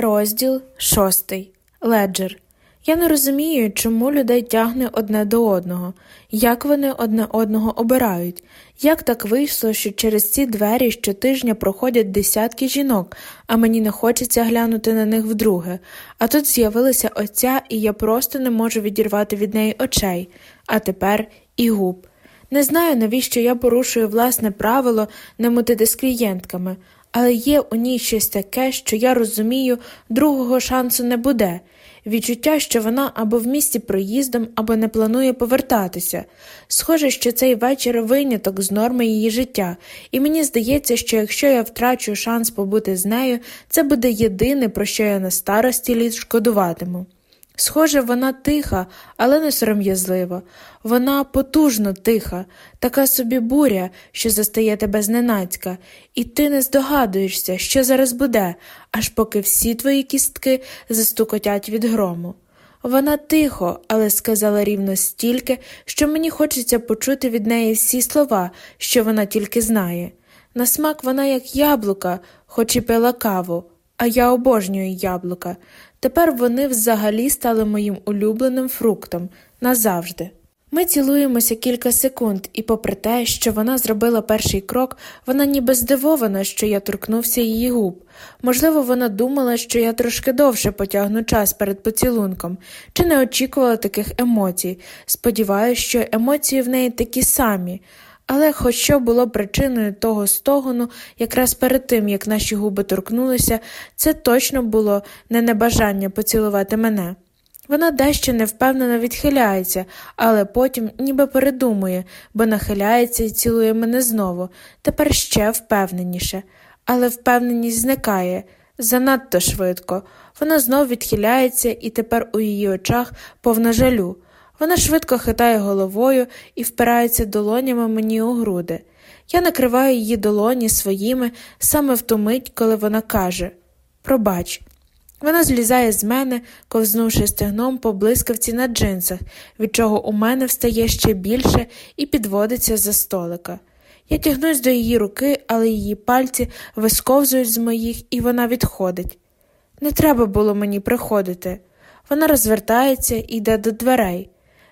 Розділ шостий. Леджер. Я не розумію, чому людей тягне одне до одного, як вони одне одного обирають, як так вийшло, що через ці двері щотижня проходять десятки жінок, а мені не хочеться глянути на них вдруге. А тут з'явилася оця, і я просто не можу відірвати від неї очей, а тепер і губ. Не знаю, навіщо я порушую власне правило не мутити з клієнтками але є у ній щось таке, що я розумію, другого шансу не буде. Відчуття, що вона або в місті проїздом, або не планує повертатися. Схоже, що цей вечір виняток з норми її життя, і мені здається, що якщо я втрачу шанс побути з нею, це буде єдине, про що я на старості літ шкодуватиму. Схоже, вона тиха, але не сором'язлива. Вона потужно тиха, така собі буря, що застає тебе зненацька, і ти не здогадуєшся, що зараз буде, аж поки всі твої кістки застукотять від грому. Вона тихо, але сказала рівно стільки, що мені хочеться почути від неї всі слова, що вона тільки знає. На смак вона як яблука, хоч і пила каву, а я обожнюю яблука. Тепер вони взагалі стали моїм улюбленим фруктом назавжди. Ми цілуємося кілька секунд, і, попри те, що вона зробила перший крок, вона ніби здивована, що я торкнувся її губ. Можливо, вона думала, що я трошки довше потягну час перед поцілунком, чи не очікувала таких емоцій. Сподіваюся, що емоції в неї такі самі. Але хоч що було причиною того стогону, якраз перед тим, як наші губи торкнулися, це точно було не небажання поцілувати мене. Вона дещо невпевнено відхиляється, але потім ніби передумує, бо нахиляється і цілує мене знову, тепер ще впевненіше, але впевненість зникає занадто швидко. Вона знов відхиляється, і тепер у її очах повна жалю. Вона швидко хитає головою і впирається долонями мені у груди. Я накриваю її долоні своїми саме в ту мить, коли вона каже Пробач. Вона злізає з мене, ковзнувши стегном по блискавці на джинсах, від чого у мене встає ще більше і підводиться за столика. Я тягнусь до її руки, але її пальці висковзують з моїх, і вона відходить. Не треба було мені приходити. Вона розвертається і йде до дверей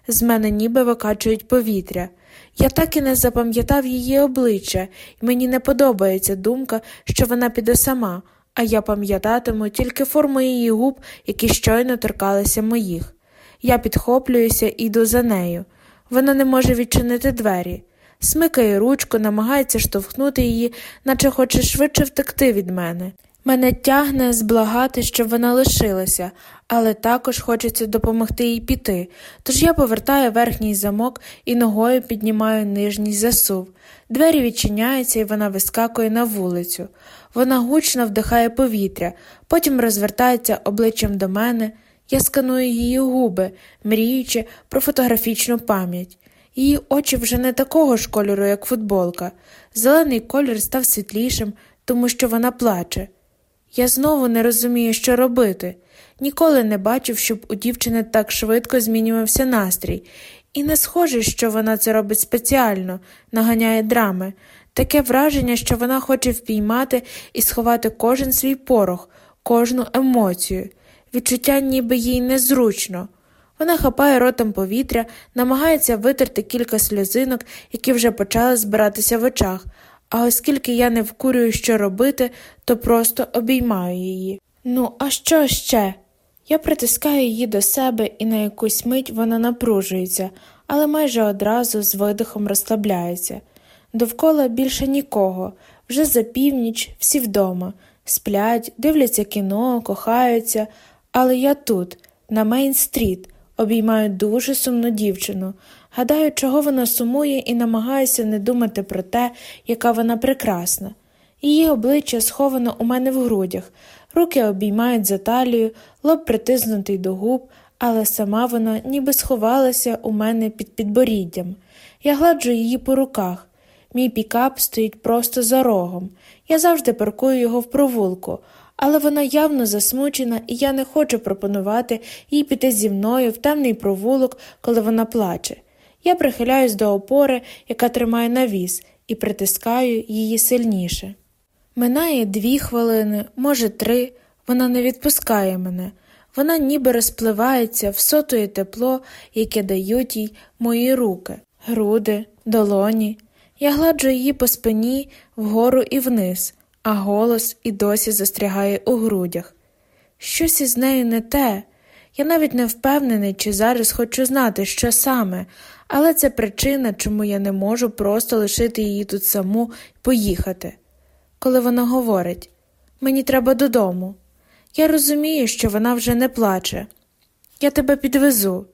з мене ніби викачують повітря. Я так і не запам'ятав її обличчя, і мені не подобається думка, що вона піде сама, а я пам'ятатиму тільки форму її губ, які щойно торкалися моїх. Я підхоплююся і йду за нею. Вона не може відчинити двері. Смикає ручку, намагається штовхнути її, наче хоче швидше втекти від мене. Мене тягне зблагати, щоб вона лишилася, але також хочеться допомогти їй піти, тож я повертаю верхній замок і ногою піднімаю нижній засув. Двері відчиняються, і вона вискакує на вулицю. Вона гучно вдихає повітря, потім розвертається обличчям до мене. Я сканую її губи, мріючи про фотографічну пам'ять. Її очі вже не такого ж кольору, як футболка. Зелений колір став світлішим, тому що вона плаче. Я знову не розумію, що робити. Ніколи не бачив, щоб у дівчини так швидко змінювався настрій, і не схоже, що вона це робить спеціально, наганяє драми. Таке враження, що вона хоче впіймати і сховати кожен свій порох, кожну емоцію. Відчуття ніби їй незручно. Вона хапає ротом повітря, намагається витерти кілька сльозинок, які вже почали збиратися в очах, а оскільки я не вкурюю, що робити, то просто обіймаю її. Ну, а що ще? Я притискаю її до себе, і на якусь мить вона напружується, але майже одразу з видихом розслабляється. Довкола більше нікого, вже за північ, всі вдома, сплять, дивляться кіно, кохаються, але я тут, на Мейн-стріт, обіймаю дуже сумну дівчину. Гадаю, чого вона сумує і намагаюся не думати про те, яка вона прекрасна. Її обличчя сховано у мене в грудях, руки обіймають за талію, лоб притиснутий до губ, але сама вона ніби сховалася у мене під підборіддям. Я гладжу її по руках. Мій пікап стоїть просто за рогом. Я завжди паркую його в провулку, але вона явно засмучена, і я не хочу пропонувати їй піти зі мною в темний провулок, коли вона плаче. Я прихиляюсь до опори, яка тримає навіс, і притискаю її сильніше. Минає дві хвилини, може, три. Вона не відпускає мене, вона ніби розпливається, всотує тепло, яке дають їй мої руки, груди, долоні. Я гладжу її по спині вгору і вниз, а голос і досі застрягає у грудях. Щось із нею не те. Я навіть не впевнений, чи зараз хочу знати, що саме, але це причина, чому я не можу просто лишити її тут саму і поїхати. Коли вона говорить мені треба додому. Я розумію, що вона вже не плаче. Я тебе підвезу.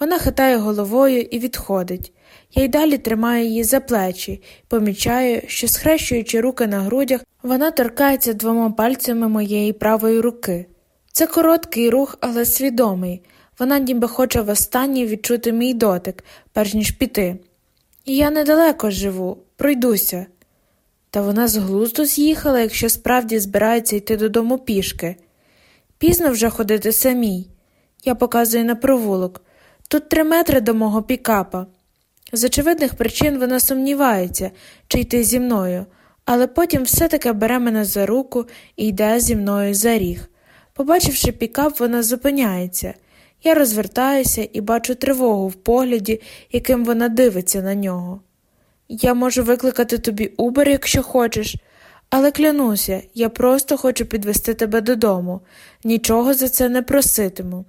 Вона хитає головою і відходить. Я й далі тримаю її за плечі помічаю, що, схрещуючи руки на грудях, вона торкається двома пальцями моєї правої руки. Це короткий рух, але свідомий. Вона ніби хоче востаннє відчути мій дотик, перш ніж піти. Я недалеко живу, пройдуся. Та вона з глузду з'їхала, якщо справді збирається йти додому пішки. Пізно вже ходити самій. Я показую на провулок. Тут три метри до мого пікапа. З очевидних причин вона сумнівається, чи йти зі мною, але потім все таки бере мене за руку і йде зі мною за ріг. Побачивши пікап, вона зупиняється. Я розвертаюся і бачу тривогу в погляді, яким вона дивиться на нього. Я можу викликати тобі Убер, якщо хочеш, але клянуся, я просто хочу підвести тебе додому, нічого за це не проситиму.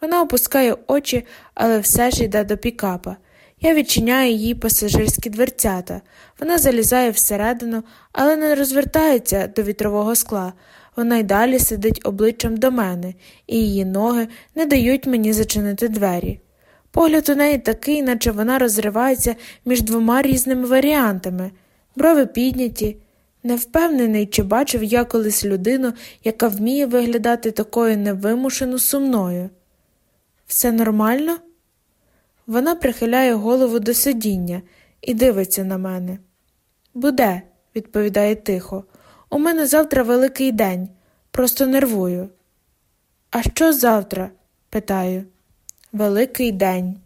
Вона опускає очі, але все ж йде до пікапа. Я відчиняю їй пасажирські дверцята. Вона залізає всередину, але не розвертається до вітрового скла. Вона й далі сидить обличчям до мене, і її ноги не дають мені зачинити двері. Погляд у неї такий, наче вона розривається між двома різними варіантами, брови підняті. Не впевнений, чи бачив я колись людину, яка вміє виглядати такою невимушено сумною. Все нормально? Вона прихиляє голову до сидіння і дивиться на мене. Буде, відповідає тихо. У мене завтра великий день, просто нервую. А що завтра? питаю. Великий день.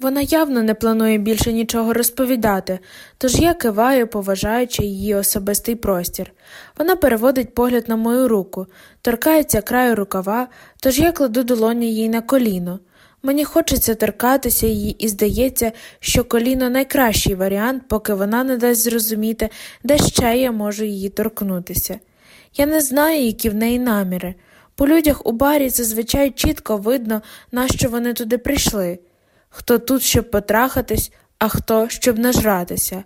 Вона явно не планує більше нічого розповідати, тож я киваю, поважаючи її особистий простір. Вона переводить погляд на мою руку, торкається краю рукава, тож я кладу долоні їй на коліно. Мені хочеться торкатися її, і здається, що коліно найкращий варіант, поки вона не дасть зрозуміти, де ще я можу її торкнутися. Я не знаю, які в неї наміри. По людях у барі зазвичай чітко видно, нащо вони туди прийшли хто тут, щоб потрахатись, а хто щоб нажратися.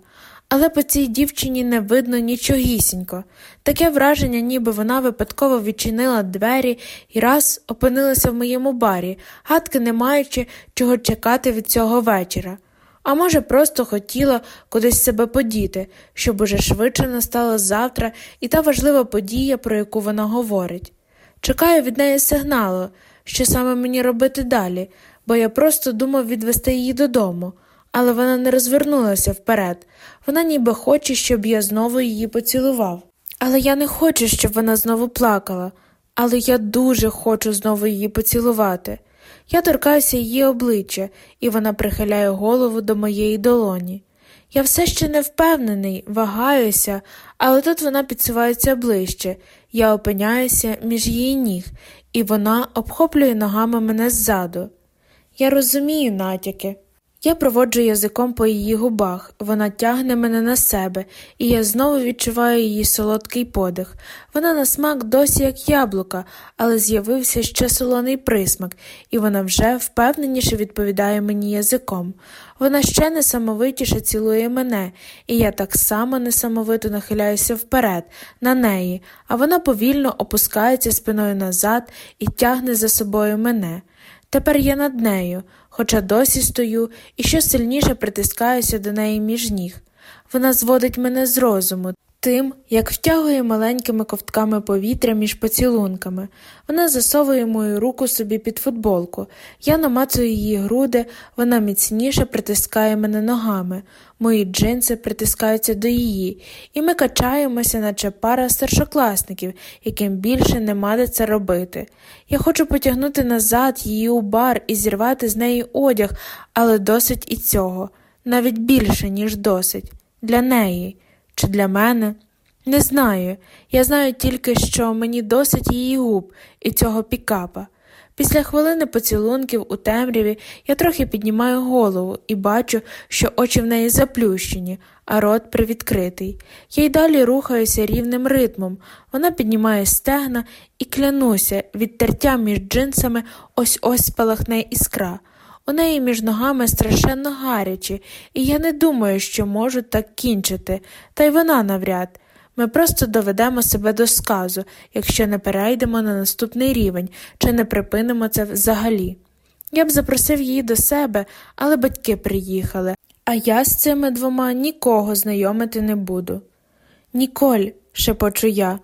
Але по цій дівчині не видно нічогісінько. Таке враження, ніби вона випадково відчинила двері і раз опинилася в моєму барі, гадки не маючи чого чекати від цього вечора. А може, просто хотіла кудись себе подіти, щоб уже швидше настало завтра і та важлива подія, про яку вона говорить. Чекаю від неї сигналу, що саме мені робити далі, бо я просто думав відвести її додому, але вона не розвернулася вперед. Вона ніби хоче, щоб я знову її поцілував. Але я не хочу, щоб вона знову плакала, але я дуже хочу знову її поцілувати. Я торкаюся її обличчя, і вона прихиляє голову до моєї долоні. Я все ще не впевнений, вагаюся, але тут вона підсувається ближче, я опиняюся між її ніг, і вона обхоплює ногами мене ззаду. Я розумію натяки. Я проводжу язиком по її губах, вона тягне мене на себе, і я знову відчуваю її солодкий подих. Вона на смак досі як яблука, але з'явився ще солоний присмак, і вона вже впевненіше відповідає мені язиком. Вона ще несамовитіше цілує мене, і я так само несамовито нахиляюся вперед, на неї, а вона повільно опускається спиною назад і тягне за собою мене. Тепер я над нею, хоча досі стою і що сильніше притискаюся до неї між ніг. Вона зводить мене з розуму, тим, як втягує маленькими ковтками повітря між поцілунками. Вона засовує мою руку собі під футболку. Я намацую її груди, вона міцніше притискає мене ногами, мої джинси притискаються до її, і ми качаємося, наче пара старшокласників, яким більше нема де це робити. Я хочу потягнути назад її у бар і зірвати з неї одяг, але досить і цього, навіть більше, ніж досить, для неї чи для мене. Не знаю. Я знаю тільки, що мені досить її губ і цього пікапа. Після хвилини поцілунків у темряві я трохи піднімаю голову і бачу, що очі в неї заплющені, а рот привідкритий. Я й далі рухаюся рівним ритмом. Вона піднімає стегна і клянуся, від тертя між джинсами ось ось спалахне іскра. У неї між ногами страшенно гаряче, і я не думаю, що можу так кінчити, та й вона навряд. Ми просто доведемо себе до сказу, якщо не перейдемо на наступний рівень чи не припинимо це взагалі. Я б запросив її до себе, але батьки приїхали, а я з цими двома нікого знайомити не буду. Ніколь, шепочу я,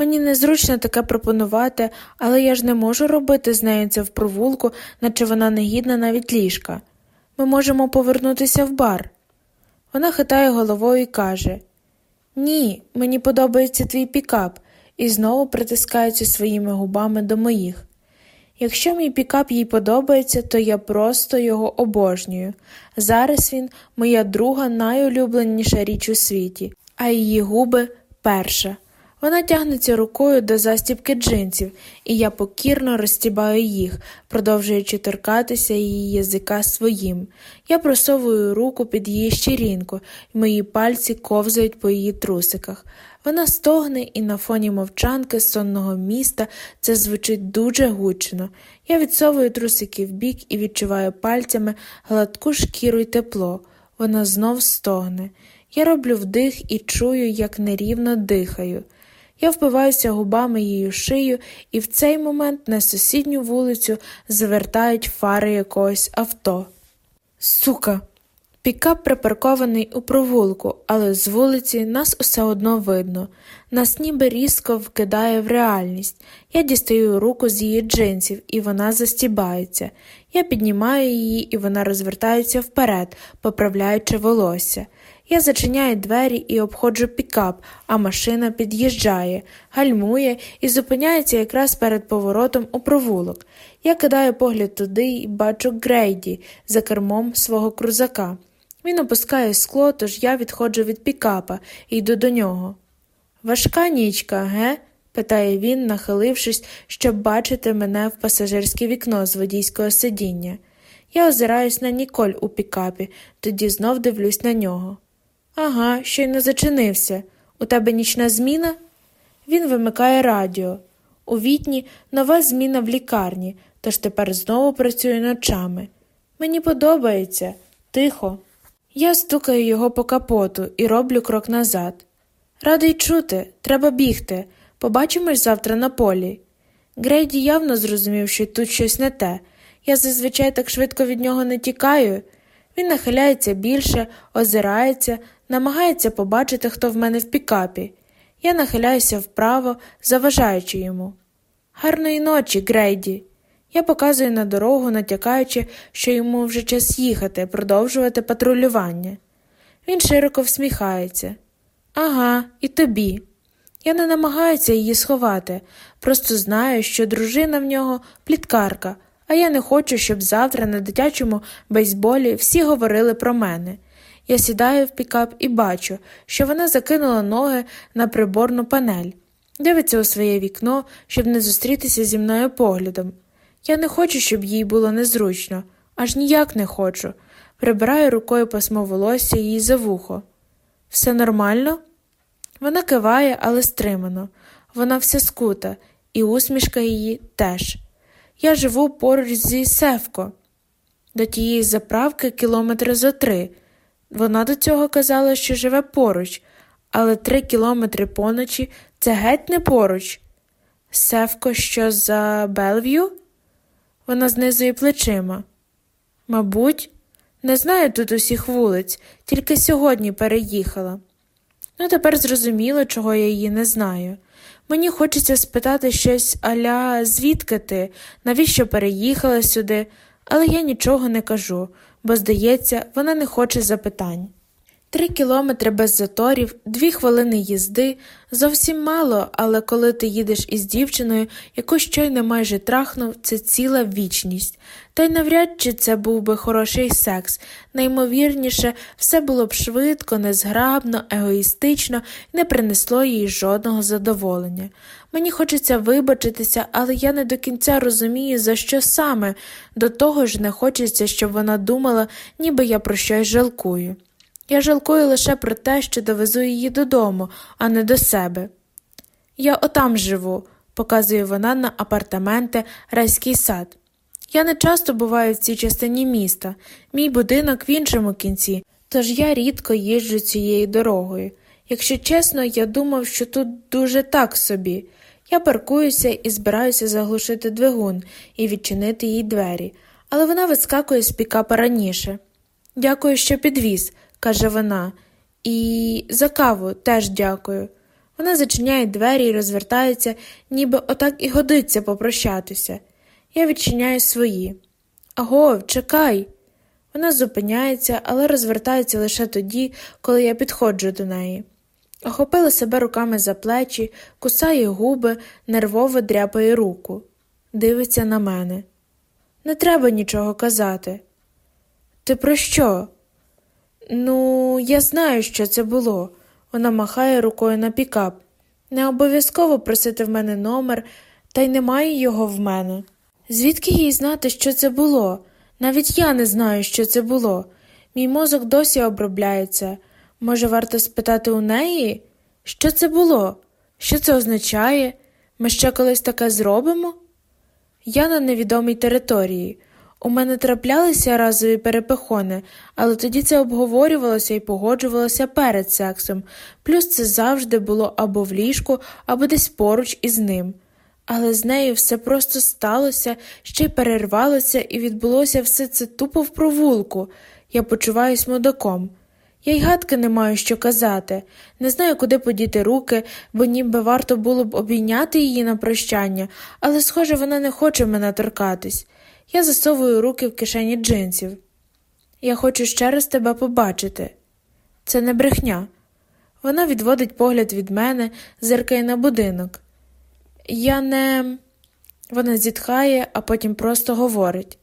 мені незручно таке пропонувати, але я ж не можу робити з нею це в провулку, наче вона не гідна навіть ліжка. Ми можемо повернутися в бар. Вона хитає головою і каже ні, мені подобається твій пікап, і знову притискається своїми губами до моїх. Якщо мій пікап їй подобається, то я просто його обожнюю. Зараз він моя друга найулюбленіша річ у світі, а її губи перша. Вона тягнеться рукою до застібки джинсів, і я покірно розстібаю їх, продовжуючи торкатися її язика своїм. Я просовую руку під її щирінку, і мої пальці ковзають по її трусиках. Вона стогне, і на фоні мовчанки сонного міста це звучить дуже гучно. Я відсовую трусики вбік і відчуваю пальцями гладку шкіру й тепло. Вона знов стогне. Я роблю вдих і чую, як нерівно дихаю. Я впиваюся губами її шию, і в цей момент на сусідню вулицю завертають фари якогось авто. Сука. Пікап припаркований у провулку, але з вулиці нас усе одно видно. Нас ніби різко вкидає в реальність. Я дістаю руку з її джинсів, і вона застібається. Я піднімаю її, і вона розвертається вперед, поправляючи волосся. Я зачиняю двері і обходжу пікап, а машина під'їжджає, гальмує і зупиняється якраз перед поворотом у провулок. Я кидаю погляд туди і бачу Грейді за кермом свого крузака. Він опускає скло, тож я відходжу від пікапа і йду до нього. Важка нічка, ге? питає він, нахилившись, щоб бачити мене в пасажирське вікно з водійського сидіння. Я озираюсь на Ніколь у пікапі, тоді знов дивлюсь на нього. Ага, ще й не зачинився. У тебе нічна зміна? Він вимикає радіо. У вітні нова зміна в лікарні, тож тепер знову працюю ночами. Мені подобається, тихо. Я стукаю його по капоту і роблю крок назад. Радий чути, треба бігти. Побачимось завтра на полі. Грейді явно зрозумів, що тут щось не те. Я зазвичай так швидко від нього не тікаю. Він нахиляється більше, озирається, намагається побачити, хто в мене в пікапі. Я нахиляюся вправо, заважаючи йому. Гарної ночі, Грейді. Я показую на дорогу, натякаючи, що йому вже час їхати, продовжувати патрулювання. Він широко всміхається. Ага, і тобі. Я не намагаюся її сховати, просто знаю, що дружина в нього пліткарка, а я не хочу, щоб завтра на дитячому бейсболі всі говорили про мене. Я сідаю в пікап і бачу, що вона закинула ноги на приборну панель, дивиться у своє вікно, щоб не зустрітися зі мною поглядом. Я не хочу, щоб їй було незручно, аж ніяк не хочу. Прибираю рукою пасмо волосся їй за вухо. Все нормально? Вона киває, але стримано. Вона вся скута, і усмішка її теж. Я живу поруч зі Севко. До тієї заправки кілометри зо три. Вона до цього казала, що живе поруч, але три кілометри поночі це геть не поруч. Севко, що за Белв'ю? Вона знизує плечима. Мабуть, не знаю тут усіх вулиць, тільки сьогодні переїхала. Ну, тепер зрозуміло, чого я її не знаю. Мені хочеться спитати щось аля звідки ти, навіщо переїхала сюди, але я нічого не кажу, бо, здається, вона не хоче запитань. Три кілометри без заторів, дві хвилини їзди зовсім мало, але коли ти їдеш із дівчиною, яку щойно майже трахнув, це ціла вічність. Та й навряд чи це був би хороший секс. Наймовірніше, все було б швидко, незграбно, егоїстично і не принесло їй жодного задоволення. Мені хочеться вибачитися, але я не до кінця розумію, за що саме. До того ж не хочеться, щоб вона думала, ніби я про щось жалкую. Я жалкую лише про те, що довезу її додому, а не до себе. Я отам живу, показує вона на апартаменти райський сад. Я не часто буваю в цій частині міста, мій будинок в іншому кінці, тож я рідко їжджу цією дорогою. Якщо чесно, я думав, що тут дуже так собі. Я паркуюся і збираюся заглушити двигун і відчинити їй двері, але вона вискакує з пікапа раніше. Дякую, що підвіз, каже вона, і за каву теж дякую. Вона зачиняє двері і розвертається, ніби отак і годиться попрощатися. Я відчиняю свої. Аго, чекай. Вона зупиняється, але розвертається лише тоді, коли я підходжу до неї. Охопила себе руками за плечі, кусає губи, нервово дряпає руку, дивиться на мене. Не треба нічого казати. Ти про що? Ну, я знаю, що це було. Вона махає рукою на пікап. Не обов'язково просити в мене номер, та й немає його в мене. Звідки їй знати, що це було? Навіть я не знаю, що це було. Мій мозок досі обробляється. Може, варто спитати у неї, що це було? Що це означає? Ми ще колись таке зробимо? Я на невідомій території. У мене траплялися разові перепихони, але тоді це обговорювалося і погоджувалося перед сексом, плюс це завжди було або в ліжку, або десь поруч із ним. Але з нею все просто сталося, ще й перервалося, і відбулося все це тупо в провулку. Я почуваюсь мудаком. Я й гадки не маю що казати, не знаю, куди подіти руки, бо ніби варто було б обійняти її на прощання, але, схоже, вона не хоче мене торкатись. Я засовую руки в кишені джинсів. Я хочу ще раз тебе побачити. Це не брехня. Вона відводить погляд від мене, зеркає на будинок. Я не. Вона зітхає, а потім просто говорить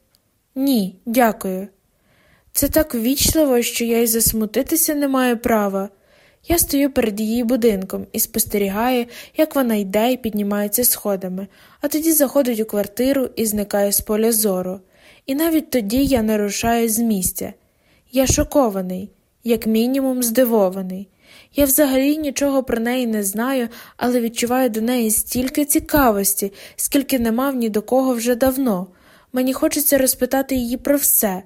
Ні, дякую. Це так ввічливо, що я й засмутитися не маю права. Я стою перед її будинком і спостерігаю, як вона йде і піднімається сходами, а тоді заходить у квартиру і зникає з поля зору. І навіть тоді я не рушаю з місця. Я шокований, як мінімум, здивований. Я взагалі нічого про неї не знаю, але відчуваю до неї стільки цікавості, скільки не мав ні до кого вже давно. Мені хочеться розпитати її про все.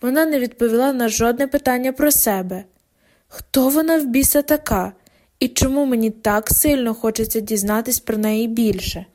Вона не відповіла на жодне питання про себе. Хто вона в біса така, і чому мені так сильно хочеться дізнатись про неї більше?